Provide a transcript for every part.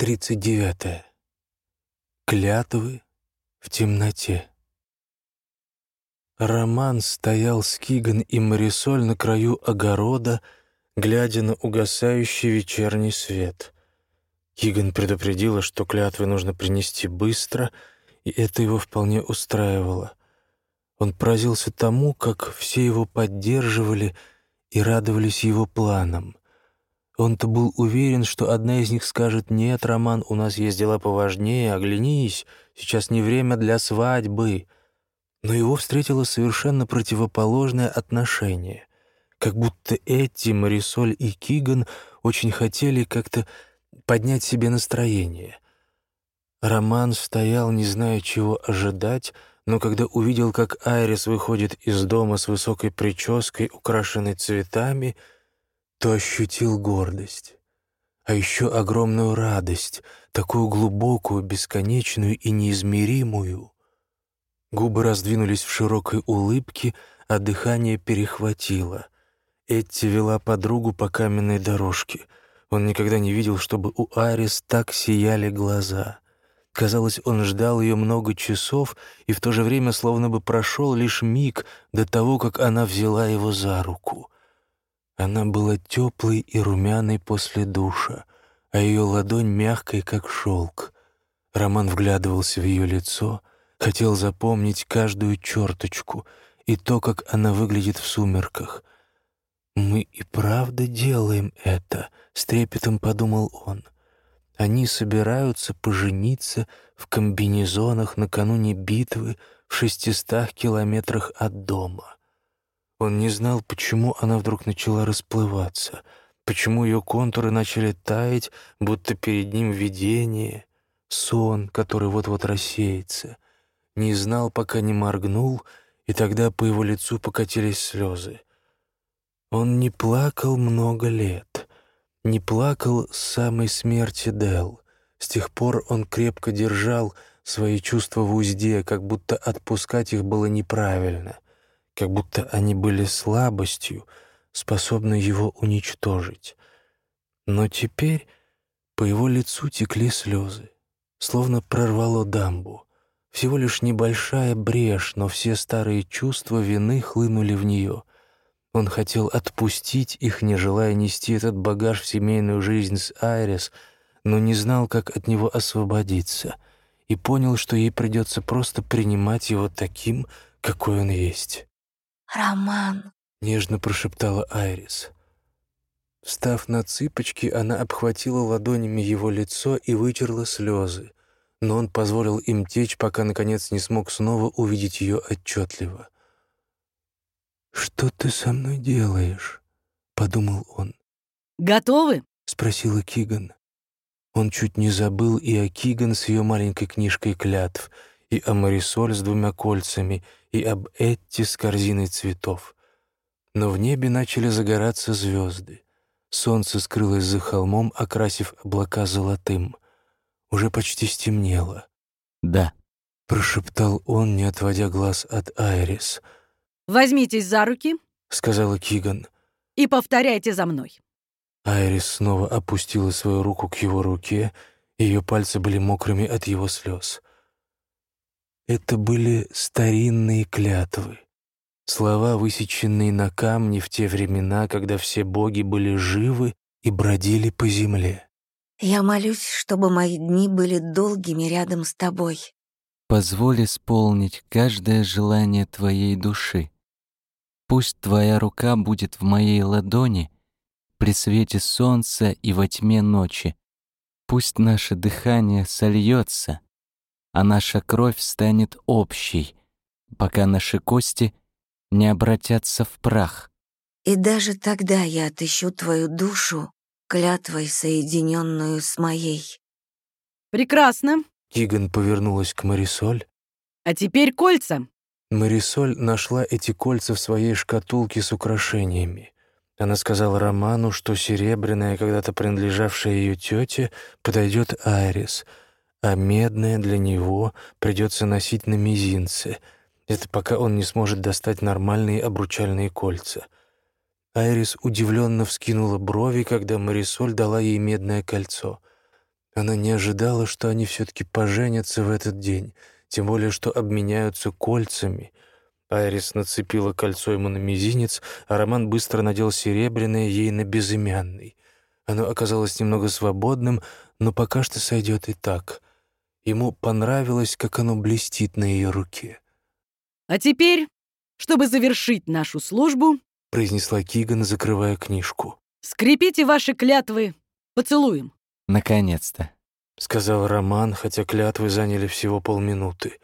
39. Клятвы в темноте. Роман стоял с Киган и Марисоль на краю огорода, глядя на угасающий вечерний свет. Киган предупредила, что клятвы нужно принести быстро, и это его вполне устраивало. Он поразился тому, как все его поддерживали и радовались его планам. Он-то был уверен, что одна из них скажет «Нет, Роман, у нас есть дела поважнее, оглянись, сейчас не время для свадьбы». Но его встретило совершенно противоположное отношение. Как будто эти, Марисоль и Киган, очень хотели как-то поднять себе настроение. Роман стоял, не зная, чего ожидать, но когда увидел, как Айрис выходит из дома с высокой прической, украшенной цветами — то ощутил гордость, а еще огромную радость, такую глубокую, бесконечную и неизмеримую. Губы раздвинулись в широкой улыбке, а дыхание перехватило. Этти вела подругу по каменной дорожке. Он никогда не видел, чтобы у Арис так сияли глаза. Казалось, он ждал ее много часов, и в то же время словно бы прошел лишь миг до того, как она взяла его за руку. Она была теплой и румяной после душа, а ее ладонь мягкой, как шелк. Роман вглядывался в ее лицо, хотел запомнить каждую черточку и то, как она выглядит в сумерках. «Мы и правда делаем это», — с трепетом подумал он. «Они собираются пожениться в комбинезонах накануне битвы в шестистах километрах от дома». Он не знал, почему она вдруг начала расплываться, почему ее контуры начали таять, будто перед ним видение, сон, который вот-вот рассеется. Не знал, пока не моргнул, и тогда по его лицу покатились слезы. Он не плакал много лет, не плакал с самой смерти Дел. С тех пор он крепко держал свои чувства в узде, как будто отпускать их было неправильно — как будто они были слабостью, способной его уничтожить. Но теперь по его лицу текли слезы, словно прорвало дамбу. Всего лишь небольшая брешь, но все старые чувства вины хлынули в нее. Он хотел отпустить их, не желая нести этот багаж в семейную жизнь с Айрис, но не знал, как от него освободиться, и понял, что ей придется просто принимать его таким, какой он есть. «Роман», — нежно прошептала Айрис. Встав на цыпочки, она обхватила ладонями его лицо и вытерла слезы, но он позволил им течь, пока, наконец, не смог снова увидеть ее отчетливо. «Что ты со мной делаешь?» — подумал он. «Готовы?» — спросила Киган. Он чуть не забыл и о Киган с ее маленькой книжкой клятв, и о Марисоль с двумя кольцами — и об Этти с корзиной цветов. Но в небе начали загораться звезды. Солнце скрылось за холмом, окрасив облака золотым. Уже почти стемнело. «Да», — прошептал он, не отводя глаз от Айрис. «Возьмитесь за руки», — сказала Киган. «и повторяйте за мной». Айрис снова опустила свою руку к его руке, ее пальцы были мокрыми от его слез. Это были старинные клятвы, слова, высеченные на камне в те времена, когда все боги были живы и бродили по земле. «Я молюсь, чтобы мои дни были долгими рядом с тобой». «Позволь исполнить каждое желание твоей души. Пусть твоя рука будет в моей ладони при свете солнца и во тьме ночи. Пусть наше дыхание сольется, а наша кровь станет общей, пока наши кости не обратятся в прах. И даже тогда я отыщу твою душу, клятвой соединенную с моей. Прекрасно. Киган повернулась к Марисоль. А теперь кольца. Марисоль нашла эти кольца в своей шкатулке с украшениями. Она сказала Роману, что серебряная, когда-то принадлежавшая ее тете, подойдет Айрис — а медное для него придется носить на мизинце. Это пока он не сможет достать нормальные обручальные кольца. Айрис удивленно вскинула брови, когда Марисоль дала ей медное кольцо. Она не ожидала, что они все-таки поженятся в этот день, тем более, что обменяются кольцами. Айрис нацепила кольцо ему на мизинец, а Роман быстро надел серебряное ей на безымянный. Оно оказалось немного свободным, но пока что сойдет и так. Ему понравилось, как оно блестит на ее руке. А теперь, чтобы завершить нашу службу, произнесла Киган, закрывая книжку. скрепите ваши клятвы поцелуем. Наконец-то. — сказал Роман, хотя клятвы заняли всего полминуты.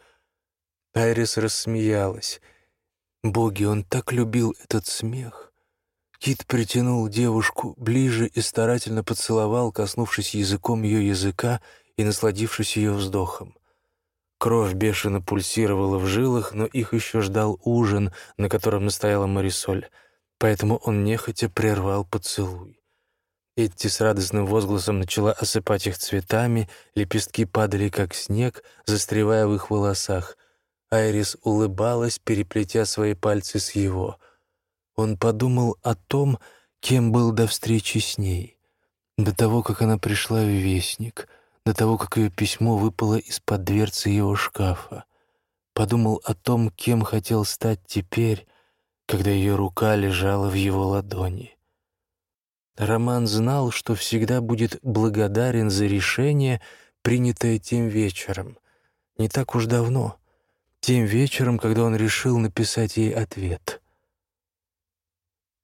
Айрис рассмеялась. Боги, он так любил этот смех. Кит притянул девушку ближе и старательно поцеловал, коснувшись языком ее языка и насладившись ее вздохом. Кровь бешено пульсировала в жилах, но их еще ждал ужин, на котором настояла Марисоль, поэтому он нехотя прервал поцелуй. Этти с радостным возгласом начала осыпать их цветами, лепестки падали, как снег, застревая в их волосах. Айрис улыбалась, переплетя свои пальцы с его. Он подумал о том, кем был до встречи с ней, до того, как она пришла в Вестник, до того, как ее письмо выпало из-под дверцы его шкафа. Подумал о том, кем хотел стать теперь, когда ее рука лежала в его ладони. Роман знал, что всегда будет благодарен за решение, принятое тем вечером. Не так уж давно. Тем вечером, когда он решил написать ей ответ.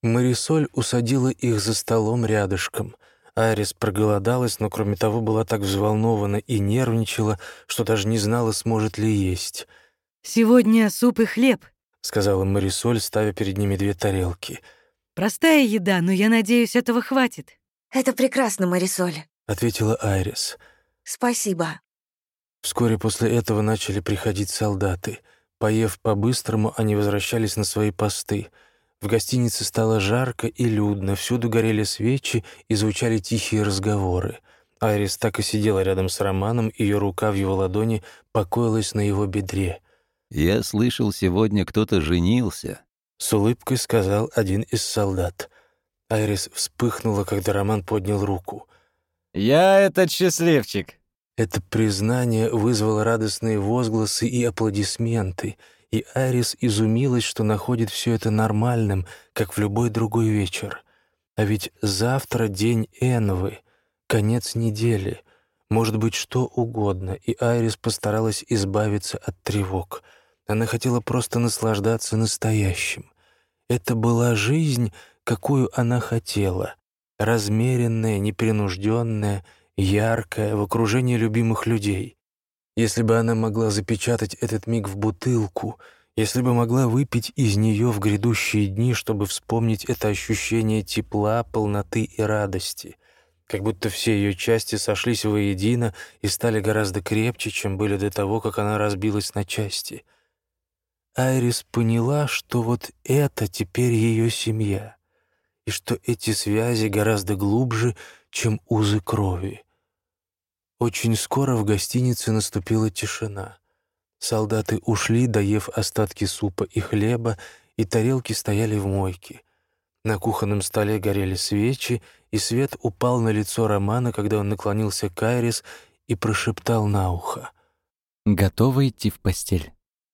Марисоль усадила их за столом рядышком. Арис проголодалась, но кроме того была так взволнована и нервничала, что даже не знала, сможет ли есть. «Сегодня суп и хлеб», — сказала Марисоль, ставя перед ними две тарелки — Простая еда, но я надеюсь, этого хватит. Это прекрасно, Марисоль. Ответила Айрис. Спасибо. Вскоре после этого начали приходить солдаты. Поев по-быстрому, они возвращались на свои посты. В гостинице стало жарко и людно, всюду горели свечи и звучали тихие разговоры. Айрис так и сидела рядом с Романом, ее рука в его ладони покоилась на его бедре. «Я слышал, сегодня кто-то женился», с улыбкой сказал один из солдат. Айрис вспыхнула, когда Роман поднял руку. «Я этот счастливчик!» Это признание вызвало радостные возгласы и аплодисменты, и Айрис изумилась, что находит все это нормальным, как в любой другой вечер. А ведь завтра день Энвы, конец недели, может быть что угодно, и Айрис постаралась избавиться от тревог. Она хотела просто наслаждаться настоящим. Это была жизнь, какую она хотела. Размеренная, непринужденная, яркая, в окружении любимых людей. Если бы она могла запечатать этот миг в бутылку, если бы могла выпить из нее в грядущие дни, чтобы вспомнить это ощущение тепла, полноты и радости, как будто все ее части сошлись воедино и стали гораздо крепче, чем были до того, как она разбилась на части — Айрис поняла, что вот это теперь ее семья, и что эти связи гораздо глубже, чем узы крови. Очень скоро в гостинице наступила тишина. Солдаты ушли, доев остатки супа и хлеба, и тарелки стояли в мойке. На кухонном столе горели свечи, и свет упал на лицо Романа, когда он наклонился к Айрис и прошептал на ухо. «Готова идти в постель?»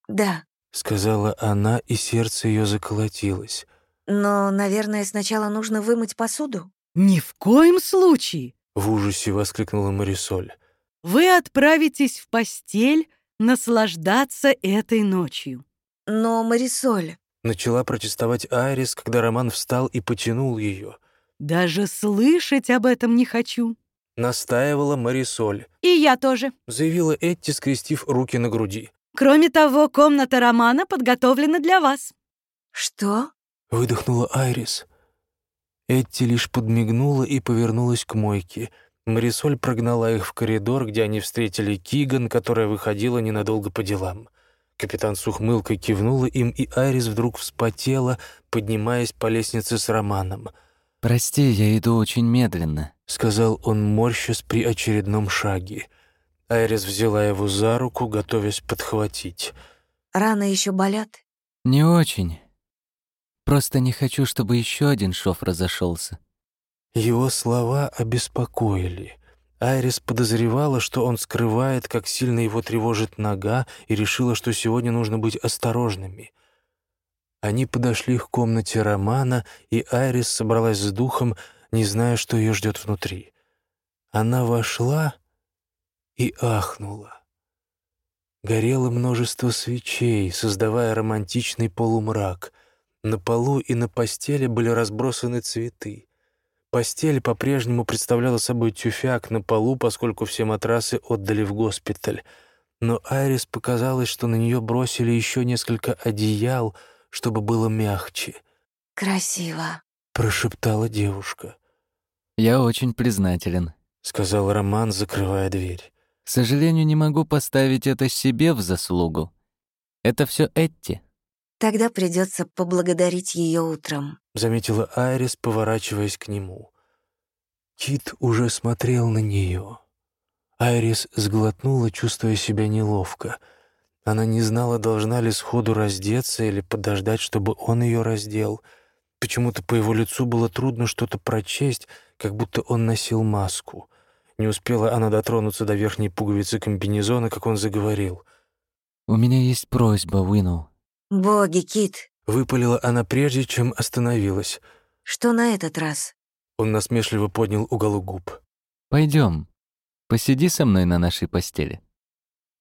«Да», — сказала она, и сердце ее заколотилось. «Но, наверное, сначала нужно вымыть посуду?» «Ни в коем случае!» — в ужасе воскликнула Марисоль. «Вы отправитесь в постель наслаждаться этой ночью». «Но, Марисоль...» — начала протестовать Айрис, когда Роман встал и потянул ее. «Даже слышать об этом не хочу», — настаивала Марисоль. «И я тоже», — заявила Этти, скрестив руки на груди. Кроме того, комната Романа подготовлена для вас». «Что?» — выдохнула Айрис. Этти лишь подмигнула и повернулась к мойке. Марисоль прогнала их в коридор, где они встретили Киган, которая выходила ненадолго по делам. Капитан с ухмылкой кивнула им, и Айрис вдруг вспотела, поднимаясь по лестнице с Романом. «Прости, я иду очень медленно», — сказал он, морщась при очередном шаге. Айрис взяла его за руку, готовясь подхватить. «Раны еще болят?» «Не очень. Просто не хочу, чтобы еще один шов разошелся. Его слова обеспокоили. Айрис подозревала, что он скрывает, как сильно его тревожит нога, и решила, что сегодня нужно быть осторожными. Они подошли к комнате Романа, и Айрис собралась с духом, не зная, что ее ждет внутри. Она вошла и ахнула. Горело множество свечей, создавая романтичный полумрак. На полу и на постели были разбросаны цветы. Постель по-прежнему представляла собой тюфяк на полу, поскольку все матрасы отдали в госпиталь. Но Айрис показалось, что на нее бросили еще несколько одеял — чтобы было мягче. «Красиво», — прошептала девушка. «Я очень признателен», — сказал Роман, закрывая дверь. «К сожалению, не могу поставить это себе в заслугу. Это все Этти». «Тогда придется поблагодарить ее утром», — заметила Айрис, поворачиваясь к нему. Кит уже смотрел на нее. Айрис сглотнула, чувствуя себя неловко — она не знала, должна ли сходу раздеться или подождать, чтобы он ее раздел. Почему-то по его лицу было трудно что-то прочесть, как будто он носил маску. Не успела она дотронуться до верхней пуговицы комбинезона, как он заговорил. «У меня есть просьба, Уинноу». «Боги, Кит!» — выпалила она прежде, чем остановилась. «Что на этот раз?» Он насмешливо поднял уголок губ. Пойдем, посиди со мной на нашей постели».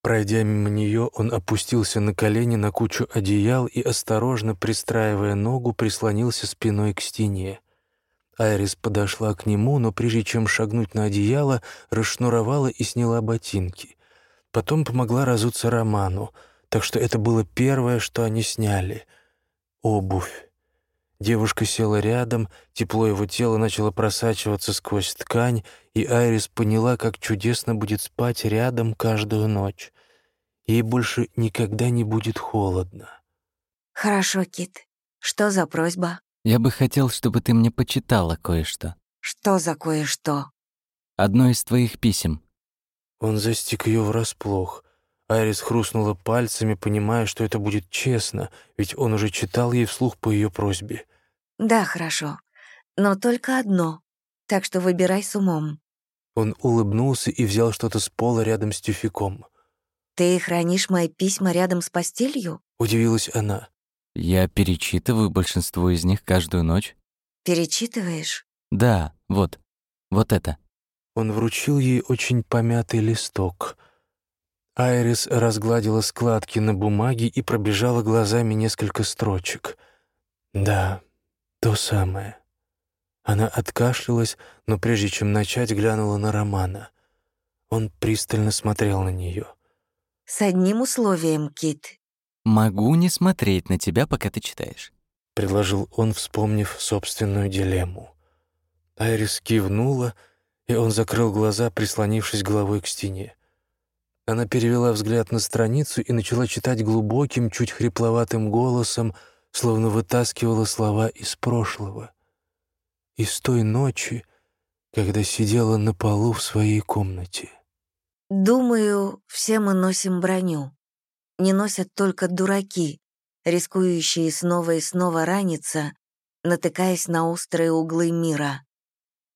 Пройдя мимо нее, он опустился на колени на кучу одеял и, осторожно пристраивая ногу, прислонился спиной к стене. Айрис подошла к нему, но прежде чем шагнуть на одеяло, расшнуровала и сняла ботинки. Потом помогла разуться Роману, так что это было первое, что они сняли — обувь. Девушка села рядом, тепло его тела начало просачиваться сквозь ткань, и Айрис поняла, как чудесно будет спать рядом каждую ночь. Ей больше никогда не будет холодно. «Хорошо, Кит. Что за просьба?» «Я бы хотел, чтобы ты мне почитала кое-что». «Что за кое-что?» «Одно из твоих писем». Он застиг ее врасплох. Айрис хрустнула пальцами, понимая, что это будет честно, ведь он уже читал ей вслух по ее просьбе. «Да, хорошо. Но только одно. Так что выбирай с умом». Он улыбнулся и взял что-то с пола рядом с тюфяком. «Ты хранишь мои письма рядом с постелью?» — удивилась она. «Я перечитываю большинство из них каждую ночь». «Перечитываешь?» «Да, вот. Вот это». Он вручил ей очень помятый листок — Айрис разгладила складки на бумаге и пробежала глазами несколько строчек. «Да, то самое». Она откашлялась, но прежде чем начать, глянула на Романа. Он пристально смотрел на нее. «С одним условием, Кит». «Могу не смотреть на тебя, пока ты читаешь», — предложил он, вспомнив собственную дилемму. Айрис кивнула, и он закрыл глаза, прислонившись головой к стене. Она перевела взгляд на страницу и начала читать глубоким, чуть хрипловатым голосом, словно вытаскивала слова из прошлого. Из той ночи, когда сидела на полу в своей комнате. «Думаю, все мы носим броню. Не носят только дураки, рискующие снова и снова раниться, натыкаясь на острые углы мира.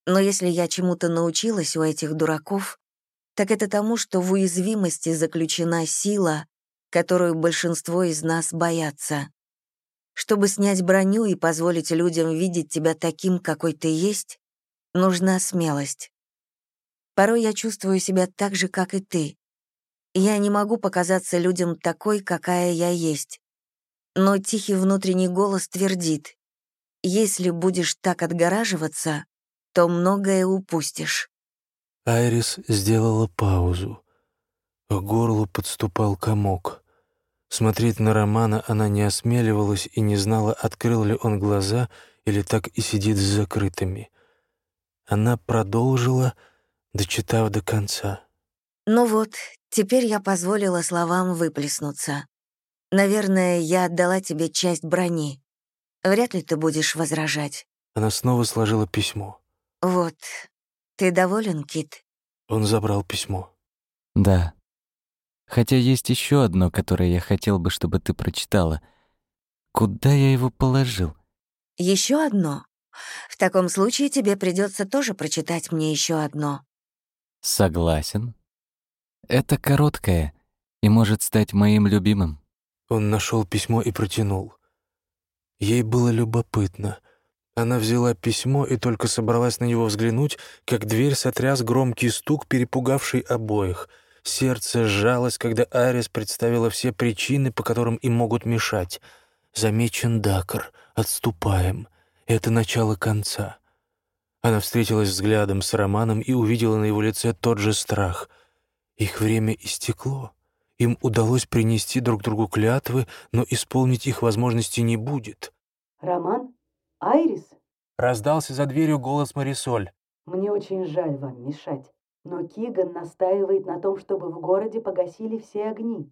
Но если я чему-то научилась у этих дураков, так это тому, что в уязвимости заключена сила, которую большинство из нас боятся. Чтобы снять броню и позволить людям видеть тебя таким, какой ты есть, нужна смелость. Порой я чувствую себя так же, как и ты. Я не могу показаться людям такой, какая я есть. Но тихий внутренний голос твердит, если будешь так отгораживаться, то многое упустишь. Айрис сделала паузу. К горлу подступал комок. Смотреть на Романа она не осмеливалась и не знала, открыл ли он глаза или так и сидит с закрытыми. Она продолжила, дочитав до конца. «Ну вот, теперь я позволила словам выплеснуться. Наверное, я отдала тебе часть брони. Вряд ли ты будешь возражать». Она снова сложила письмо. «Вот, ты доволен, Кит? Он забрал письмо. Да. Хотя есть еще одно, которое я хотел бы, чтобы ты прочитала. Куда я его положил? Еще одно? В таком случае тебе придется тоже прочитать мне еще одно. Согласен. Это короткое и может стать моим любимым. Он нашел письмо и протянул. Ей было любопытно. Она взяла письмо и только собралась на него взглянуть, как дверь сотряс громкий стук, перепугавший обоих. Сердце сжалось, когда Арис представила все причины, по которым им могут мешать. Замечен Дакар. Отступаем. Это начало конца. Она встретилась взглядом с Романом и увидела на его лице тот же страх. Их время истекло. Им удалось принести друг другу клятвы, но исполнить их возможности не будет. «Роман? Айрис?» Раздался за дверью голос Марисоль. «Мне очень жаль вам мешать, но Киган настаивает на том, чтобы в городе погасили все огни.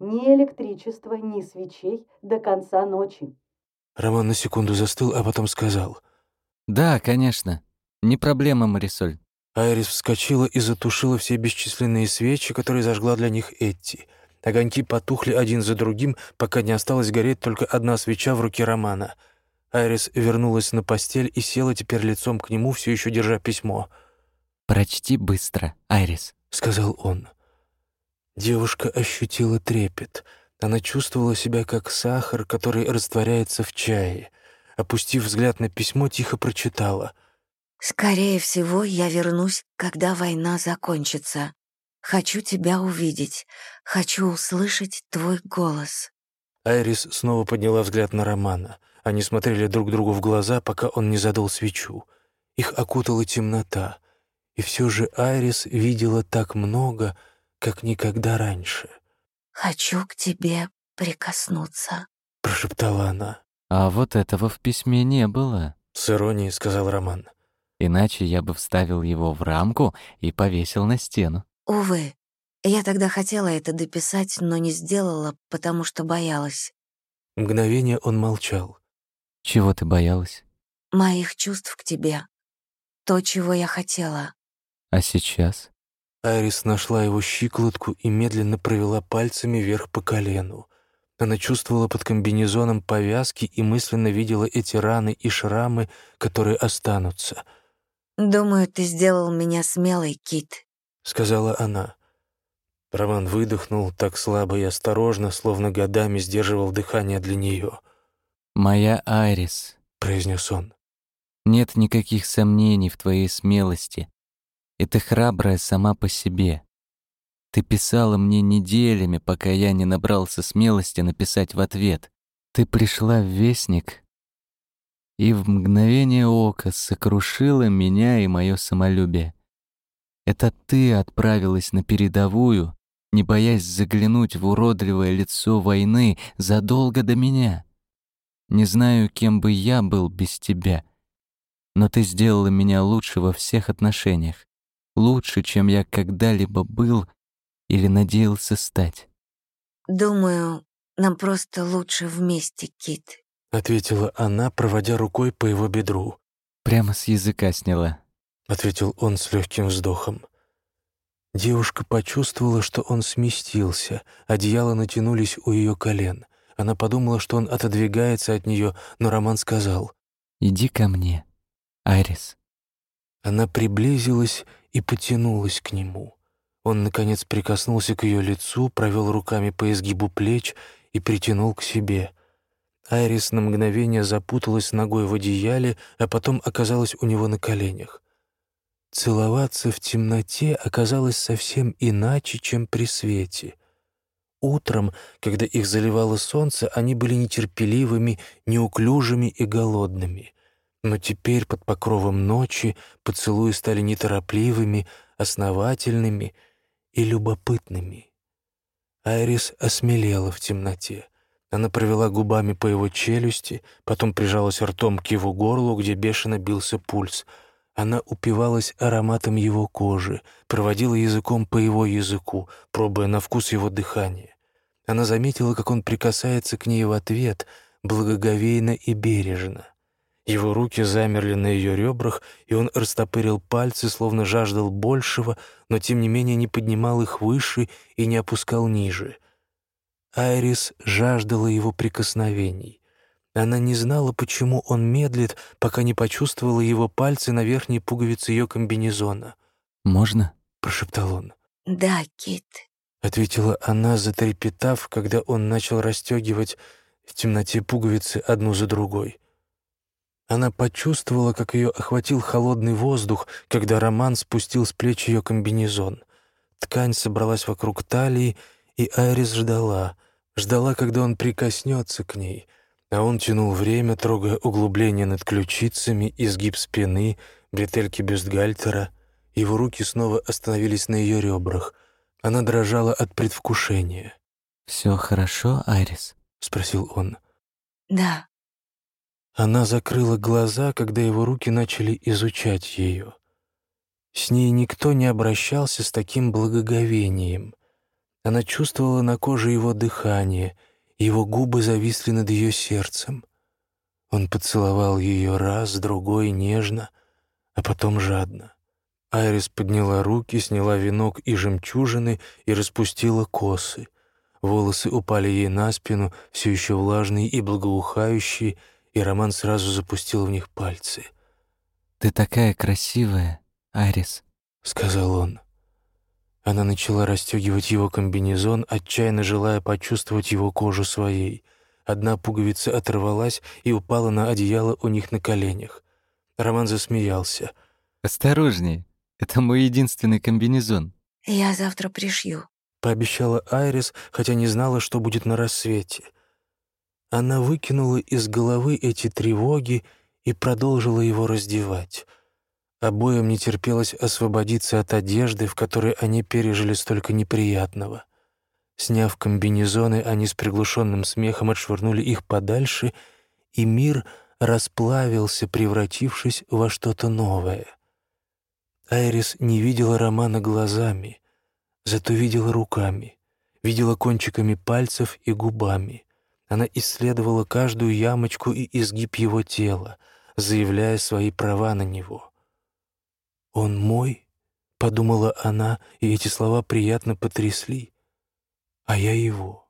Ни электричества, ни свечей до конца ночи». Роман на секунду застыл, а потом сказал. «Да, конечно. Не проблема, Марисоль. Айрис вскочила и затушила все бесчисленные свечи, которые зажгла для них Этти. Огоньки потухли один за другим, пока не осталась гореть только одна свеча в руке Романа. Айрис вернулась на постель и села теперь лицом к нему, все еще держа письмо. «Прочти быстро, Айрис», — сказал он. Девушка ощутила трепет. Она чувствовала себя как сахар, который растворяется в чае. Опустив взгляд на письмо, тихо прочитала — «Скорее всего, я вернусь, когда война закончится. Хочу тебя увидеть. Хочу услышать твой голос». Айрис снова подняла взгляд на Романа. Они смотрели друг другу в глаза, пока он не задул свечу. Их окутала темнота. И все же Айрис видела так много, как никогда раньше. «Хочу к тебе прикоснуться», — прошептала она. «А вот этого в письме не было», — с иронией сказал Роман. Иначе я бы вставил его в рамку и повесил на стену. Увы, я тогда хотела это дописать, но не сделала, потому что боялась. Мгновение он молчал. Чего ты боялась? Моих чувств к тебе. То, чего я хотела. А сейчас? Айрис нашла его щиколотку и медленно провела пальцами вверх по колену. Она чувствовала под комбинезоном повязки и мысленно видела эти раны и шрамы, которые останутся — «Думаю, ты сделал меня смелой, Кит», — сказала она. Роман выдохнул так слабо и осторожно, словно годами сдерживал дыхание для нее. «Моя Айрис», — произнес он. «Нет никаких сомнений в твоей смелости. И ты храбрая сама по себе. Ты писала мне неделями, пока я не набрался смелости написать в ответ. Ты пришла в Вестник и в мгновение ока сокрушила меня и мое самолюбие. Это ты отправилась на передовую, не боясь заглянуть в уродливое лицо войны задолго до меня. Не знаю, кем бы я был без тебя, но ты сделала меня лучше во всех отношениях, лучше, чем я когда-либо был или надеялся стать. Думаю, нам просто лучше вместе, Кит. — ответила она, проводя рукой по его бедру. «Прямо с языка сняла», — ответил он с легким вздохом. Девушка почувствовала, что он сместился, одеяла натянулись у ее колен. Она подумала, что он отодвигается от нее, но Роман сказал «Иди ко мне, Айрис». Она приблизилась и потянулась к нему. Он, наконец, прикоснулся к ее лицу, провел руками по изгибу плеч и притянул к себе. Айрис на мгновение запуталась ногой в одеяле, а потом оказалась у него на коленях. Целоваться в темноте оказалось совсем иначе, чем при свете. Утром, когда их заливало солнце, они были нетерпеливыми, неуклюжими и голодными. Но теперь, под покровом ночи, поцелуи стали неторопливыми, основательными и любопытными. Айрис осмелела в темноте. Она провела губами по его челюсти, потом прижалась ртом к его горлу, где бешено бился пульс. Она упивалась ароматом его кожи, проводила языком по его языку, пробуя на вкус его дыхания. Она заметила, как он прикасается к ней в ответ, благоговейно и бережно. Его руки замерли на ее ребрах, и он растопырил пальцы, словно жаждал большего, но тем не менее не поднимал их выше и не опускал ниже — Айрис жаждала его прикосновений. Она не знала, почему он медлит, пока не почувствовала его пальцы на верхней пуговице ее комбинезона. «Можно?» — прошептал он. «Да, Кит». — ответила она, затрепетав, когда он начал расстегивать в темноте пуговицы одну за другой. Она почувствовала, как ее охватил холодный воздух, когда Роман спустил с плеч ее комбинезон. Ткань собралась вокруг талии, и Айрис ждала. Ждала, когда он прикоснется к ней. А он тянул время, трогая углубления над ключицами, изгиб спины, бретельки бюстгальтера. Его руки снова остановились на ее ребрах. Она дрожала от предвкушения. «Все хорошо, Айрис?» — спросил он. «Да». Она закрыла глаза, когда его руки начали изучать ее. С ней никто не обращался с таким благоговением. Она чувствовала на коже его дыхание, его губы зависли над ее сердцем. Он поцеловал ее раз, другой, нежно, а потом жадно. Айрис подняла руки, сняла венок и жемчужины и распустила косы. Волосы упали ей на спину, все еще влажные и благоухающие, и Роман сразу запустил в них пальцы. «Ты такая красивая, Арис», — сказал он. Она начала расстегивать его комбинезон, отчаянно желая почувствовать его кожу своей. Одна пуговица оторвалась и упала на одеяло у них на коленях. Роман засмеялся. «Осторожнее, это мой единственный комбинезон». «Я завтра пришью», — пообещала Айрис, хотя не знала, что будет на рассвете. Она выкинула из головы эти тревоги и продолжила его раздевать. Обоим не терпелось освободиться от одежды, в которой они пережили столько неприятного. Сняв комбинезоны, они с приглушенным смехом отшвырнули их подальше, и мир расплавился, превратившись во что-то новое. Айрис не видела Романа глазами, зато видела руками, видела кончиками пальцев и губами. Она исследовала каждую ямочку и изгиб его тела, заявляя свои права на него. «Он мой?» — подумала она, и эти слова приятно потрясли. «А я его».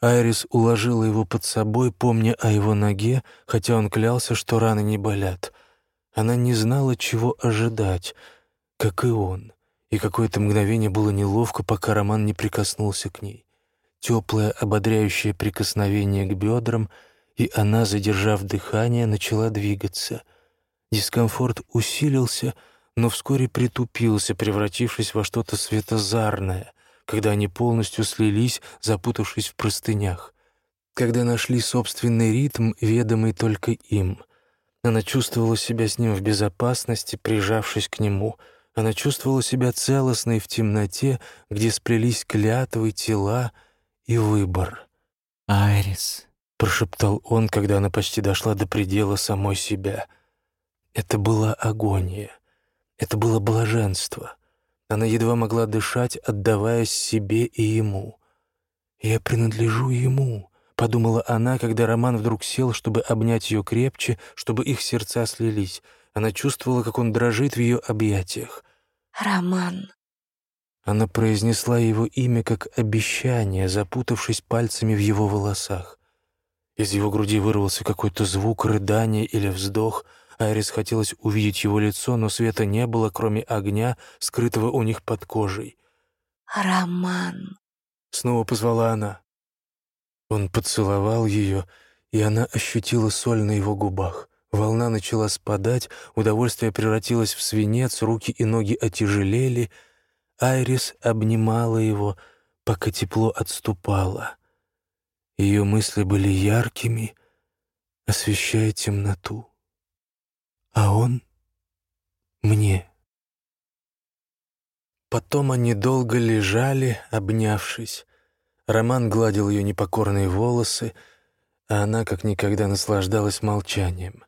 Айрис уложила его под собой, помня о его ноге, хотя он клялся, что раны не болят. Она не знала, чего ожидать, как и он, и какое-то мгновение было неловко, пока Роман не прикоснулся к ней теплое ободряющее прикосновение к бедрам, и она, задержав дыхание, начала двигаться. Дискомфорт усилился, но вскоре притупился, превратившись во что-то светозарное, когда они полностью слились, запутавшись в простынях. Когда нашли собственный ритм, ведомый только им. Она чувствовала себя с ним в безопасности, прижавшись к нему. Она чувствовала себя целостной в темноте, где сплелись клятвы, тела — и выбор. «Айрис», — прошептал он, когда она почти дошла до предела самой себя. Это была агония. Это было блаженство. Она едва могла дышать, отдаваясь себе и ему. «Я принадлежу ему», — подумала она, когда Роман вдруг сел, чтобы обнять ее крепче, чтобы их сердца слились. Она чувствовала, как он дрожит в ее объятиях. «Роман», она произнесла его имя как обещание, запутавшись пальцами в его волосах. Из его груди вырвался какой-то звук, рыдания или вздох. Айрис хотелось увидеть его лицо, но света не было, кроме огня, скрытого у них под кожей. «Роман!» — снова позвала она. Он поцеловал ее, и она ощутила соль на его губах. Волна начала спадать, удовольствие превратилось в свинец, руки и ноги отяжелели — Айрис обнимала его, пока тепло отступало. Ее мысли были яркими, освещая темноту. А он — мне. Потом они долго лежали, обнявшись. Роман гладил ее непокорные волосы, а она как никогда наслаждалась молчанием.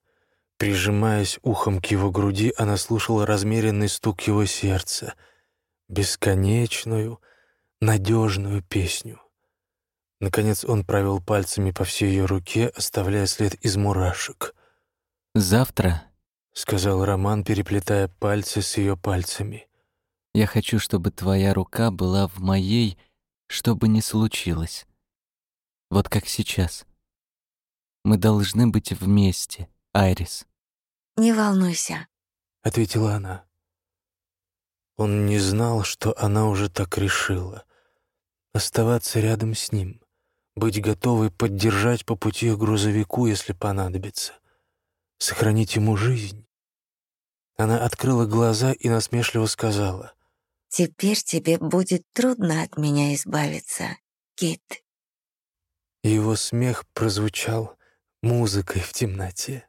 Прижимаясь ухом к его груди, она слушала размеренный стук его сердца — бесконечную, надежную песню. Наконец он провел пальцами по всей ее руке, оставляя след из мурашек. «Завтра», — сказал Роман, переплетая пальцы с ее пальцами. «Я хочу, чтобы твоя рука была в моей, что бы ни случилось. Вот как сейчас. Мы должны быть вместе, Айрис». «Не волнуйся», — ответила она. Он не знал, что она уже так решила. Оставаться рядом с ним, быть готовой поддержать по пути к грузовику, если понадобится, сохранить ему жизнь. Она открыла глаза и насмешливо сказала. «Теперь тебе будет трудно от меня избавиться, Кит». Его смех прозвучал музыкой в темноте.